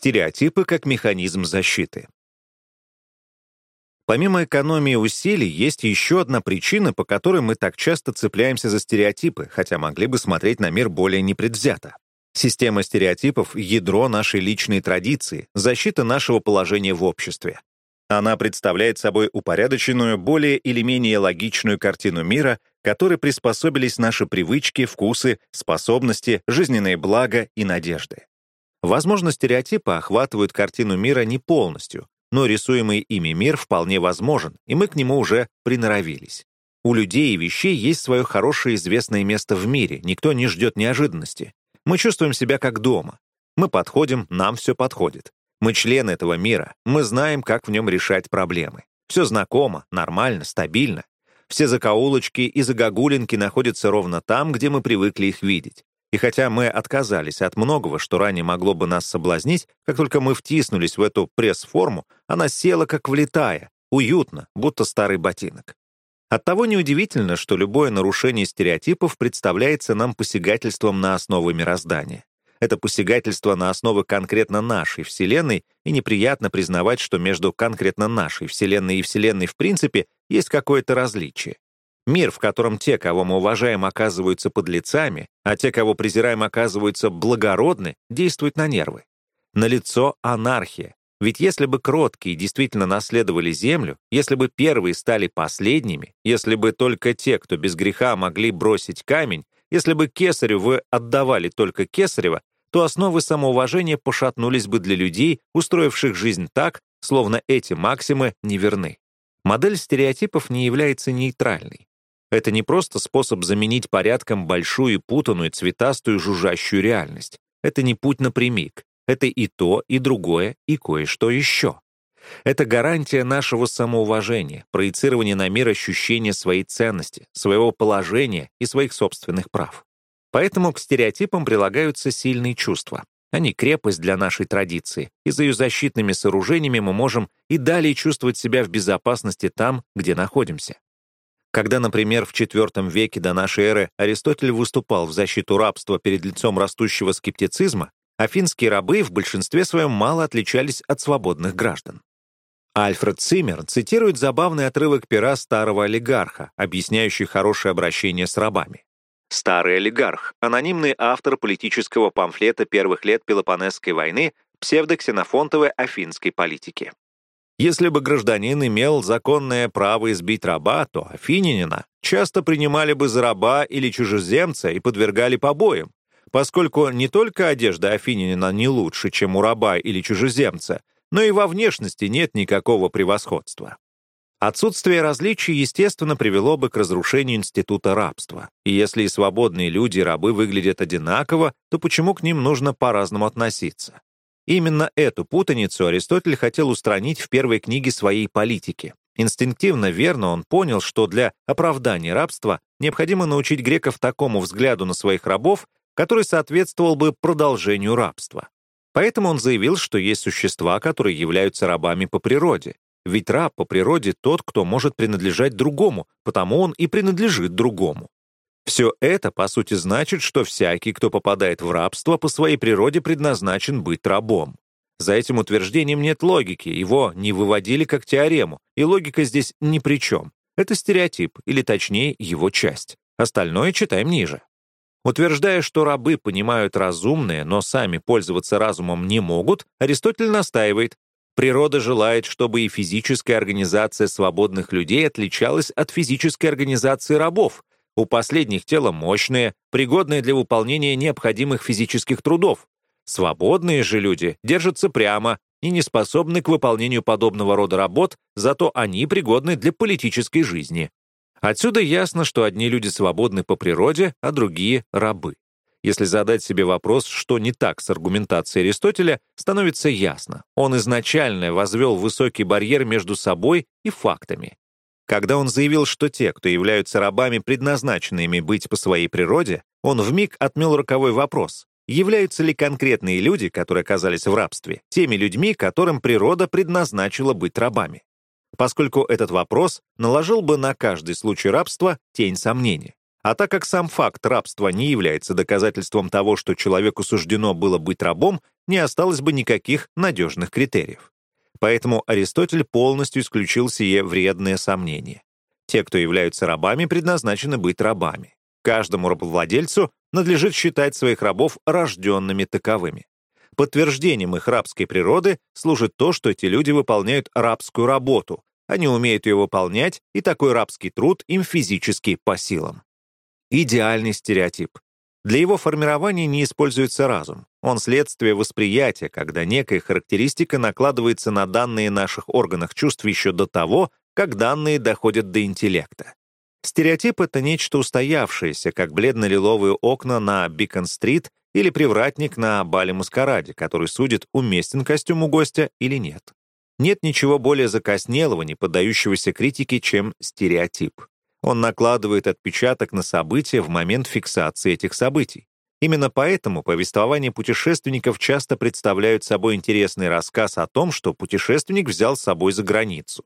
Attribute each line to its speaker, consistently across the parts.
Speaker 1: Стереотипы как механизм защиты. Помимо экономии усилий, есть еще одна причина, по которой мы так часто цепляемся за стереотипы, хотя могли бы смотреть на мир более непредвзято. Система стереотипов — ядро нашей личной традиции, защита нашего положения в обществе. Она представляет собой упорядоченную, более или менее логичную картину мира, которой приспособились наши привычки, вкусы, способности, жизненные блага и надежды. Возможно, стереотипы охватывают картину мира не полностью, но рисуемый ими мир вполне возможен, и мы к нему уже приноровились. У людей и вещей есть свое хорошее известное место в мире, никто не ждет неожиданности. Мы чувствуем себя как дома. Мы подходим, нам все подходит. Мы члены этого мира, мы знаем, как в нем решать проблемы. Все знакомо, нормально, стабильно. Все закоулочки и загогулинки находятся ровно там, где мы привыкли их видеть. И хотя мы отказались от многого, что ранее могло бы нас соблазнить, как только мы втиснулись в эту пресс-форму, она села как влетая, уютно, будто старый ботинок. Оттого неудивительно, что любое нарушение стереотипов представляется нам посягательством на основы мироздания. Это посягательство на основы конкретно нашей Вселенной, и неприятно признавать, что между конкретно нашей Вселенной и Вселенной в принципе есть какое-то различие. Мир, в котором те, кого мы уважаем, оказываются подлецами, а те, кого презираем, оказываются благородны, действует на нервы. Налицо анархия. Ведь если бы кроткие действительно наследовали землю, если бы первые стали последними, если бы только те, кто без греха могли бросить камень, если бы кесарю вы отдавали только кесарева, то основы самоуважения пошатнулись бы для людей, устроивших жизнь так, словно эти максимы неверны. Модель стереотипов не является нейтральной. Это не просто способ заменить порядком большую, путанную, цветастую, жужжащую реальность. Это не путь напрямик. Это и то, и другое, и кое-что еще. Это гарантия нашего самоуважения, проецирование на мир ощущения своей ценности, своего положения и своих собственных прав. Поэтому к стереотипам прилагаются сильные чувства. Они крепость для нашей традиции, и за ее защитными сооружениями мы можем и далее чувствовать себя в безопасности там, где находимся. Когда, например, в IV веке до нашей эры Аристотель выступал в защиту рабства перед лицом растущего скептицизма, афинские рабы в большинстве своем мало отличались от свободных граждан. Альфред Циммер цитирует забавный отрывок пера старого олигарха, объясняющий хорошее обращение с рабами. Старый олигарх — анонимный автор политического памфлета первых лет Пелопонесской войны псевдоксенофонтовой афинской политики. Если бы гражданин имел законное право избить раба, то афинянина часто принимали бы за раба или чужеземца и подвергали побоям, поскольку не только одежда афинянина не лучше, чем у раба или чужеземца, но и во внешности нет никакого превосходства. Отсутствие различий, естественно, привело бы к разрушению института рабства. И если и свободные люди, и рабы выглядят одинаково, то почему к ним нужно по-разному относиться? Именно эту путаницу Аристотель хотел устранить в первой книге своей политики. Инстинктивно верно он понял, что для оправдания рабства необходимо научить греков такому взгляду на своих рабов, который соответствовал бы продолжению рабства. Поэтому он заявил, что есть существа, которые являются рабами по природе. Ведь раб по природе тот, кто может принадлежать другому, потому он и принадлежит другому. Все это, по сути, значит, что всякий, кто попадает в рабство, по своей природе предназначен быть рабом. За этим утверждением нет логики, его не выводили как теорему, и логика здесь ни при чем. Это стереотип, или точнее, его часть. Остальное читаем ниже. Утверждая, что рабы понимают разумное, но сами пользоваться разумом не могут, Аристотель настаивает, природа желает, чтобы и физическая организация свободных людей отличалась от физической организации рабов, у последних тело мощное, пригодное для выполнения необходимых физических трудов. Свободные же люди держатся прямо и не способны к выполнению подобного рода работ, зато они пригодны для политической жизни. Отсюда ясно, что одни люди свободны по природе, а другие — рабы. Если задать себе вопрос, что не так с аргументацией Аристотеля, становится ясно. Он изначально возвел высокий барьер между собой и фактами. Когда он заявил, что те, кто являются рабами, предназначенными быть по своей природе, он вмиг отмел роковой вопрос. Являются ли конкретные люди, которые оказались в рабстве, теми людьми, которым природа предназначила быть рабами? Поскольку этот вопрос наложил бы на каждый случай рабства тень сомнения. А так как сам факт рабства не является доказательством того, что человеку суждено было быть рабом, не осталось бы никаких надежных критериев. Поэтому Аристотель полностью исключил сие вредное сомнение. Те, кто являются рабами, предназначены быть рабами. Каждому рабовладельцу надлежит считать своих рабов рожденными таковыми. Подтверждением их рабской природы служит то, что эти люди выполняют рабскую работу, они умеют ее выполнять, и такой рабский труд им физически по силам. Идеальный стереотип. Для его формирования не используется разум. Он следствие восприятия, когда некая характеристика накладывается на данные наших органах чувств еще до того, как данные доходят до интеллекта. Стереотип — это нечто устоявшееся, как бледно-лиловые окна на Бикон-стрит или привратник на бале-маскараде, который судит, уместен костюм у гостя или нет. Нет ничего более закоснелого, не поддающегося критике, чем стереотип. Он накладывает отпечаток на события в момент фиксации этих событий. Именно поэтому повествования путешественников часто представляют собой интересный рассказ о том, что путешественник взял с собой за границу.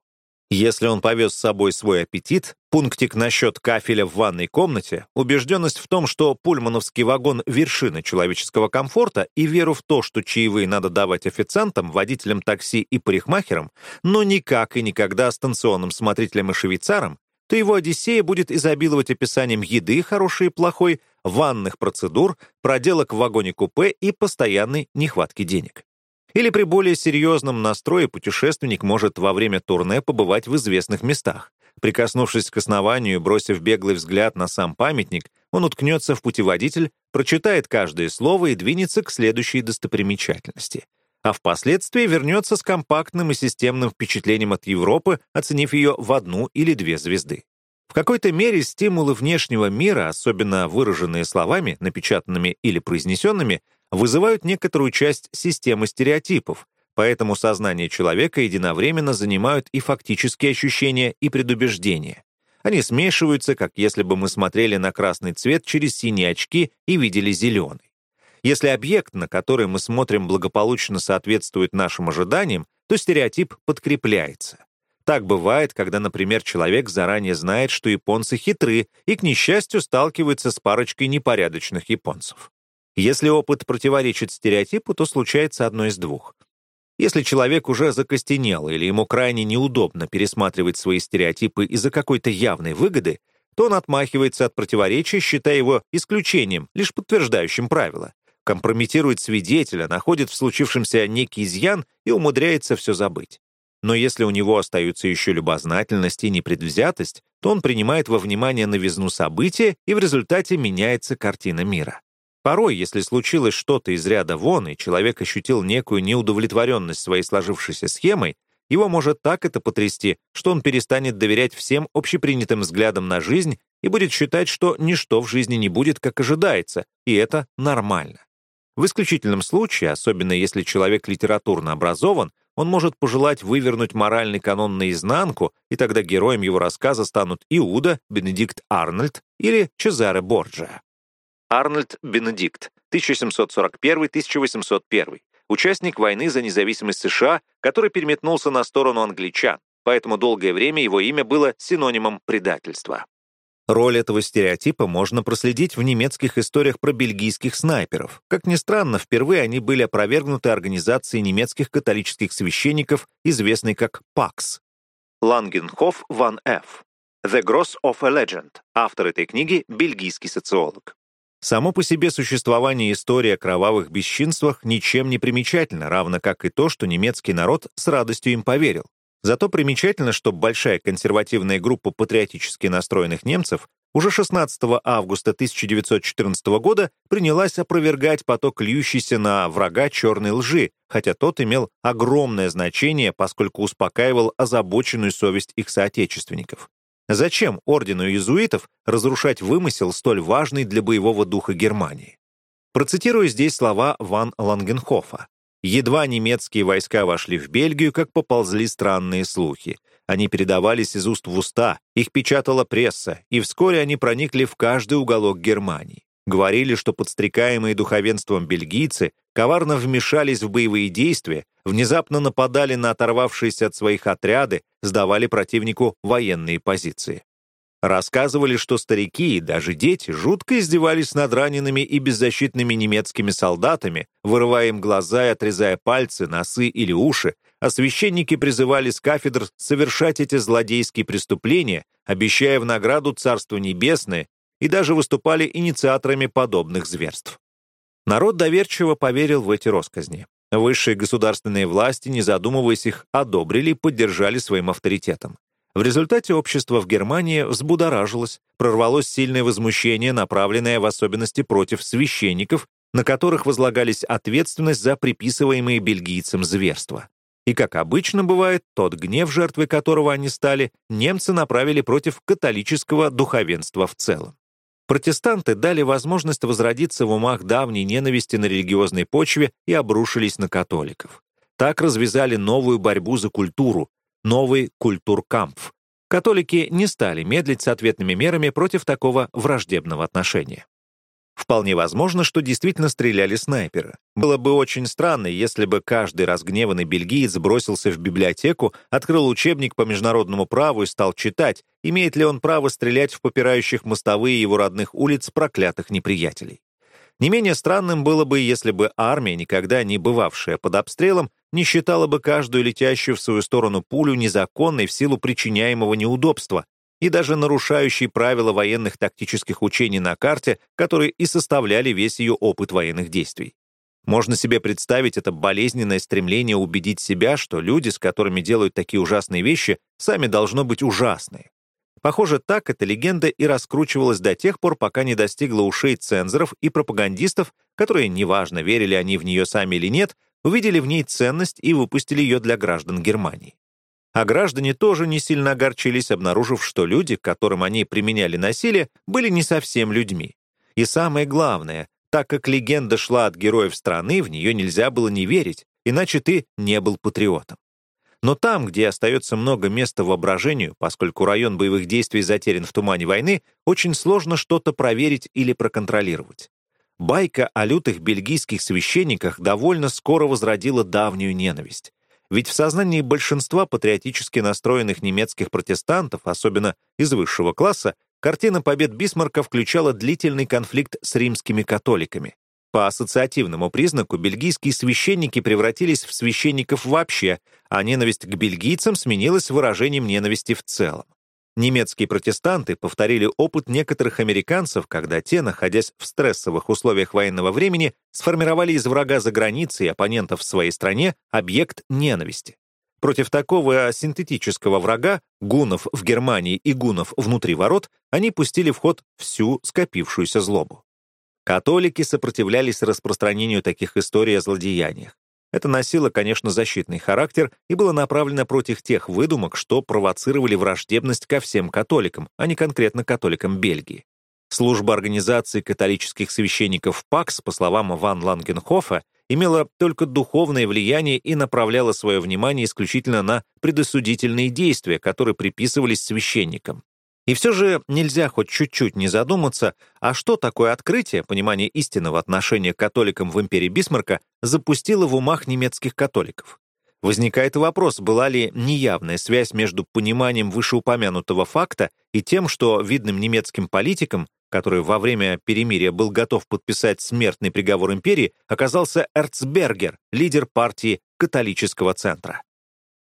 Speaker 1: Если он повез с собой свой аппетит, пунктик насчет кафеля в ванной комнате, убежденность в том, что пульмановский вагон — вершина человеческого комфорта, и веру в то, что чаевые надо давать официантам, водителям такси и парикмахерам, но никак и никогда станционным смотрителям и швейцарам, то его Одиссея будет изобиловать описанием еды, хорошей и плохой, ванных процедур, проделок в вагоне-купе и постоянной нехватки денег. Или при более серьезном настрое путешественник может во время турне побывать в известных местах. Прикоснувшись к основанию бросив беглый взгляд на сам памятник, он уткнется в путеводитель, прочитает каждое слово и двинется к следующей достопримечательности. А впоследствии вернется с компактным и системным впечатлением от Европы, оценив ее в одну или две звезды. В какой-то мере стимулы внешнего мира, особенно выраженные словами, напечатанными или произнесенными, вызывают некоторую часть системы стереотипов, поэтому сознание человека единовременно занимают и фактические ощущения, и предубеждения. Они смешиваются, как если бы мы смотрели на красный цвет через синие очки и видели зеленый. Если объект, на который мы смотрим, благополучно соответствует нашим ожиданиям, то стереотип подкрепляется. Так бывает, когда, например, человек заранее знает, что японцы хитры и, к несчастью, сталкивается с парочкой непорядочных японцев. Если опыт противоречит стереотипу, то случается одно из двух. Если человек уже закостенел или ему крайне неудобно пересматривать свои стереотипы из-за какой-то явной выгоды, то он отмахивается от противоречия, считая его исключением, лишь подтверждающим правило, компрометирует свидетеля, находит в случившемся некий изъян и умудряется все забыть. Но если у него остаются еще любознательность и непредвзятость, то он принимает во внимание новизну события, и в результате меняется картина мира. Порой, если случилось что-то из ряда вон, и человек ощутил некую неудовлетворенность своей сложившейся схемой, его может так это потрясти, что он перестанет доверять всем общепринятым взглядам на жизнь и будет считать, что ничто в жизни не будет, как ожидается, и это нормально. В исключительном случае, особенно если человек литературно образован, он может пожелать вывернуть моральный канон наизнанку, и тогда героем его рассказа станут Иуда, Бенедикт Арнольд или Чезаре Борджиа. Арнольд Бенедикт, 1741-1801, участник войны за независимость США, который переметнулся на сторону англичан, поэтому долгое время его имя было синонимом предательства. Роль этого стереотипа можно проследить в немецких историях про бельгийских снайперов. Как ни странно, впервые они были опровергнуты организацией немецких католических священников, известной как ПАКС. Лангенхоф ван Ф. «The Gross of a Legend», автор этой книги — бельгийский социолог. Само по себе существование истории о кровавых бесчинствах ничем не примечательно, равно как и то, что немецкий народ с радостью им поверил. Зато примечательно, что большая консервативная группа патриотически настроенных немцев уже 16 августа 1914 года принялась опровергать поток льющийся на врага черной лжи, хотя тот имел огромное значение, поскольку успокаивал озабоченную совесть их соотечественников. Зачем ордену иезуитов разрушать вымысел, столь важный для боевого духа Германии? Процитирую здесь слова Ван Лангенхофа. Едва немецкие войска вошли в Бельгию, как поползли странные слухи. Они передавались из уст в уста, их печатала пресса, и вскоре они проникли в каждый уголок Германии. Говорили, что подстрекаемые духовенством бельгийцы коварно вмешались в боевые действия, внезапно нападали на оторвавшиеся от своих отряды, сдавали противнику военные позиции. Рассказывали, что старики и даже дети жутко издевались над ранеными и беззащитными немецкими солдатами, вырывая им глаза и отрезая пальцы, носы или уши, а священники призывали с кафедр совершать эти злодейские преступления, обещая в награду Царство Небесное, и даже выступали инициаторами подобных зверств. Народ доверчиво поверил в эти росказни. Высшие государственные власти, не задумываясь их, одобрили и поддержали своим авторитетом. В результате общество в Германии взбудоражилось, прорвалось сильное возмущение, направленное в особенности против священников, на которых возлагались ответственность за приписываемые бельгийцам зверства. И, как обычно бывает, тот гнев, жертвой которого они стали, немцы направили против католического духовенства в целом. Протестанты дали возможность возродиться в умах давней ненависти на религиозной почве и обрушились на католиков. Так развязали новую борьбу за культуру, новый культуркампф. Католики не стали медлить с ответными мерами против такого враждебного отношения. Вполне возможно, что действительно стреляли снайперы. Было бы очень странно, если бы каждый разгневанный бельгиец бросился в библиотеку, открыл учебник по международному праву и стал читать, имеет ли он право стрелять в попирающих мостовые его родных улиц проклятых неприятелей. Не менее странным было бы, если бы армия, никогда не бывавшая под обстрелом, не считала бы каждую летящую в свою сторону пулю незаконной в силу причиняемого неудобства и даже нарушающей правила военных тактических учений на карте, которые и составляли весь ее опыт военных действий. Можно себе представить это болезненное стремление убедить себя, что люди, с которыми делают такие ужасные вещи, сами должно быть ужасные. Похоже, так эта легенда и раскручивалась до тех пор, пока не достигла ушей цензоров и пропагандистов, которые, неважно, верили они в нее сами или нет, увидели в ней ценность и выпустили ее для граждан Германии. А граждане тоже не сильно огорчились, обнаружив, что люди, которым они применяли насилие, были не совсем людьми. И самое главное, так как легенда шла от героев страны, в нее нельзя было не верить, иначе ты не был патриотом. Но там, где остается много места воображению, поскольку район боевых действий затерян в тумане войны, очень сложно что-то проверить или проконтролировать. Байка о лютых бельгийских священниках довольно скоро возродила давнюю ненависть. Ведь в сознании большинства патриотически настроенных немецких протестантов, особенно из высшего класса, картина побед Бисмарка включала длительный конфликт с римскими католиками. По ассоциативному признаку бельгийские священники превратились в священников вообще, а ненависть к бельгийцам сменилась выражением ненависти в целом. Немецкие протестанты повторили опыт некоторых американцев, когда те, находясь в стрессовых условиях военного времени, сформировали из врага за границей и оппонентов в своей стране объект ненависти. Против такого синтетического врага, гунов в Германии и гунов внутри ворот, они пустили в ход всю скопившуюся злобу. Католики сопротивлялись распространению таких историй о злодеяниях. Это носило, конечно, защитный характер и было направлено против тех выдумок, что провоцировали враждебность ко всем католикам, а не конкретно католикам Бельгии. Служба организации католических священников ПАКС, по словам Ван Лангенхофа, имела только духовное влияние и направляла свое внимание исключительно на предосудительные действия, которые приписывались священникам. И все же нельзя хоть чуть-чуть не задуматься, а что такое открытие, понимание истинного отношения к католикам в империи Бисмарка запустило в умах немецких католиков. Возникает вопрос, была ли неявная связь между пониманием вышеупомянутого факта и тем, что видным немецким политикам, который во время перемирия был готов подписать смертный приговор империи, оказался Эрцбергер, лидер партии католического центра.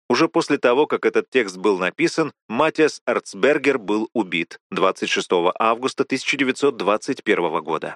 Speaker 1: Уже после того, как этот текст был написан, Матиас Эрцбергер был убит 26 августа 1921 года.